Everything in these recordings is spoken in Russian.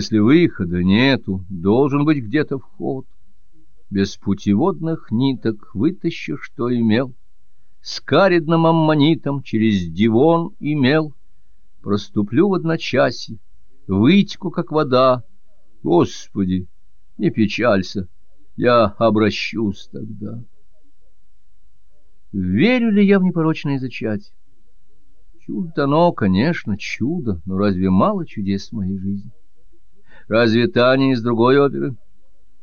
Если выхода нету, должен быть где-то вход. Без путеводных ниток вытащу, что имел. С каридным аммонитом через дивон имел. Проступлю в одночасье, вытеку, как вода. Господи, не печалься, я обращусь тогда. Верю ли я в непорочное зачатие? Чудо-то оно, конечно, чудо, но разве мало чудес в моей жизни? Разве Таня из другой оперы?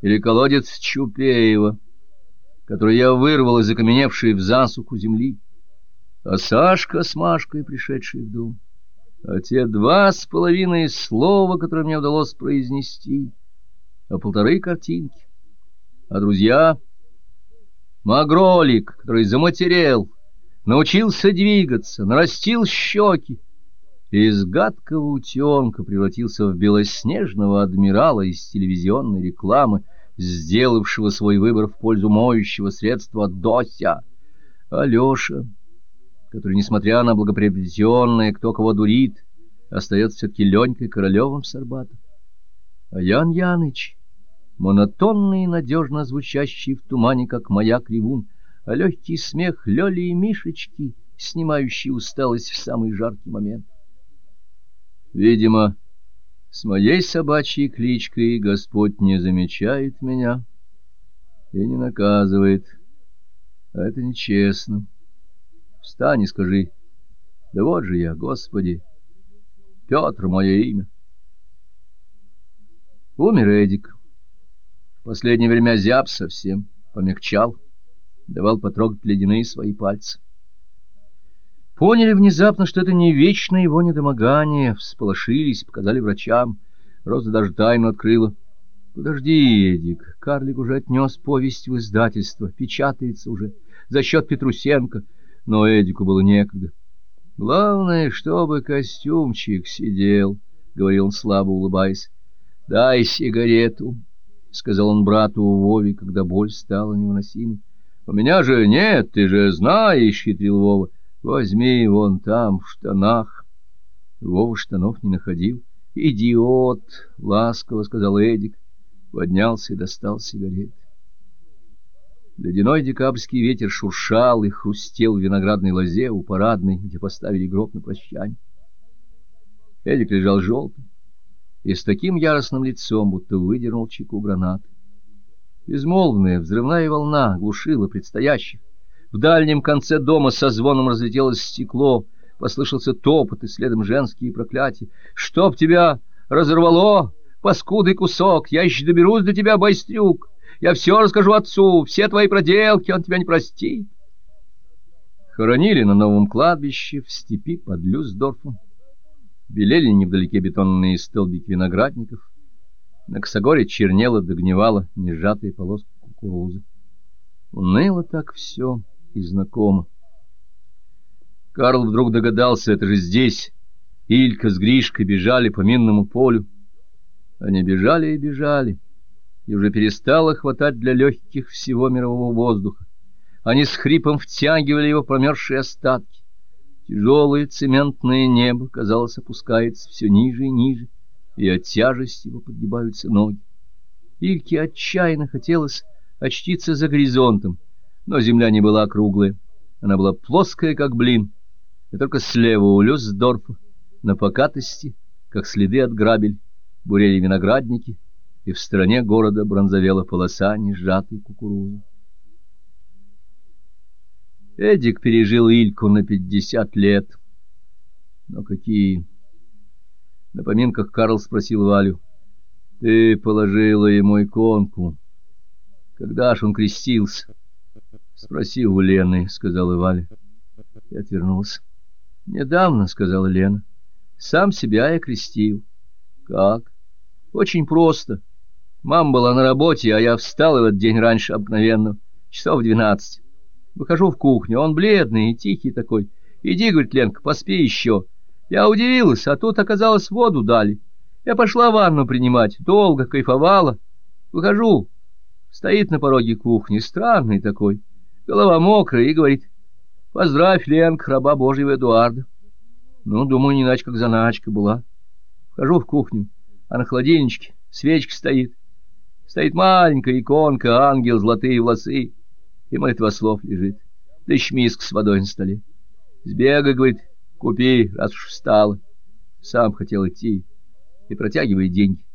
Или колодец Чупеева, который я вырвал из окаменевшей в засуху земли? А Сашка с Машкой, пришедшие в дом? А те два с половиной слова, которые мне удалось произнести? А полторы картинки? А друзья? Магролик, который заматерел, научился двигаться, нарастил щеки, из гадкого утенка превратился в белоснежного адмирала из телевизионной рекламы, сделавшего свой выбор в пользу моющего средства Дося. Алеша, который, несмотря на благоприобретенное, кто кого дурит, остается все-таки Ленькой Королевым Сарбата. А Ян Яныч, монотонный и надежно звучащий в тумане, как маяк ревун, а легкий смех Лёли и Мишечки, снимающий усталость в самый жаркий момент. Видимо, с моей собачьей кличкой Господь не замечает меня и не наказывает. А это нечестно. Встань и скажи, да вот же я, Господи, Петр — мое имя. Умер Эдик. В последнее время зяб совсем, помягчал, давал потрогать ледяные свои пальцы. Поняли внезапно, что это не вечное его недомогание, всполошились, показали врачам. Роза даже тайну открыла. Подожди, Эдик, карлик уже отнес повесть в издательство, печатается уже, за счет Петрусенко, но Эдику было некогда. Главное, чтобы костюмчик сидел, — говорил он слабо улыбаясь. — Дай сигарету, — сказал он брату Вове, когда боль стала невыносимой. — У меня же нет, ты же знаешь, — хитрил Вова. Возьми вон там, в штанах. Вова штанов не находил. «Идиот!» — ласково сказал Эдик. Поднялся и достал сигарет. Ледяной декабрьский ветер шуршал и хрустел в виноградной лозе у парадной, где поставили гроб на прощание. Эдик лежал желтый и с таким яростным лицом, будто выдернул чеку гранаты. Безмолвная взрывная волна глушила предстоящих. В дальнем конце дома со звоном разлетелось стекло, послышался топот и следом женские проклятия. «Чтоб тебя разорвало, паскудый кусок! Я еще доберусь до тебя, байстрюк! Я все расскажу отцу, все твои проделки, он тебя не простит!» Хоронили на новом кладбище в степи под Люсдорфом. Белели невдалеке бетонные столбики виноградников. На косогоре чернела догнивала несжатая полоска кукурузы. Уныло так все и знакомо. Карл вдруг догадался, это же здесь. Илька с Гришкой бежали по минному полю. Они бежали и бежали, и уже перестало хватать для легких всего мирового воздуха. Они с хрипом втягивали его промерзшие остатки. Тяжелое цементное небо, казалось, опускается все ниже и ниже, и от тяжести его подгибаются ноги. Ильке отчаянно хотелось очтиться за горизонтом, но земля не была круглая, она была плоская, как блин, и только слева у Люсдорфа, на покатости, как следы от грабель, бурели виноградники, и в стороне города бронзовела полоса несжатой кукурузы. Эдик пережил Ильку на пятьдесят лет. Но какие... На поминках Карл спросил Валю. — Ты положила ему иконку. Когда ж он крестился? — Спроси у Лены, — сказала Валя. Я отвернулся. — Недавно, — сказала Лена. — Сам себя я крестил. — Как? — Очень просто. Мама была на работе, а я встал в этот день раньше обыкновенно, часов в двенадцать. Выхожу в кухню, он бледный и тихий такой. Иди, говорит Ленка, поспи еще. Я удивилась, а тут, оказалось, воду дали. Я пошла ванну принимать, долго кайфовала. Выхожу, стоит на пороге кухни, странный такой голова мокрая, и говорит, «Поздравь, Ленка, раба Божьего Эдуарда». Ну, думаю, не иначе, как заначка была. Вхожу в кухню, а на холодильничке свечка стоит. Стоит маленькая иконка, ангел, золотые волосы, и молитва слов лежит. Да еще с водой на столе. Сбегай, говорит, купи, раз уж встала. Сам хотел идти и протягивает деньги.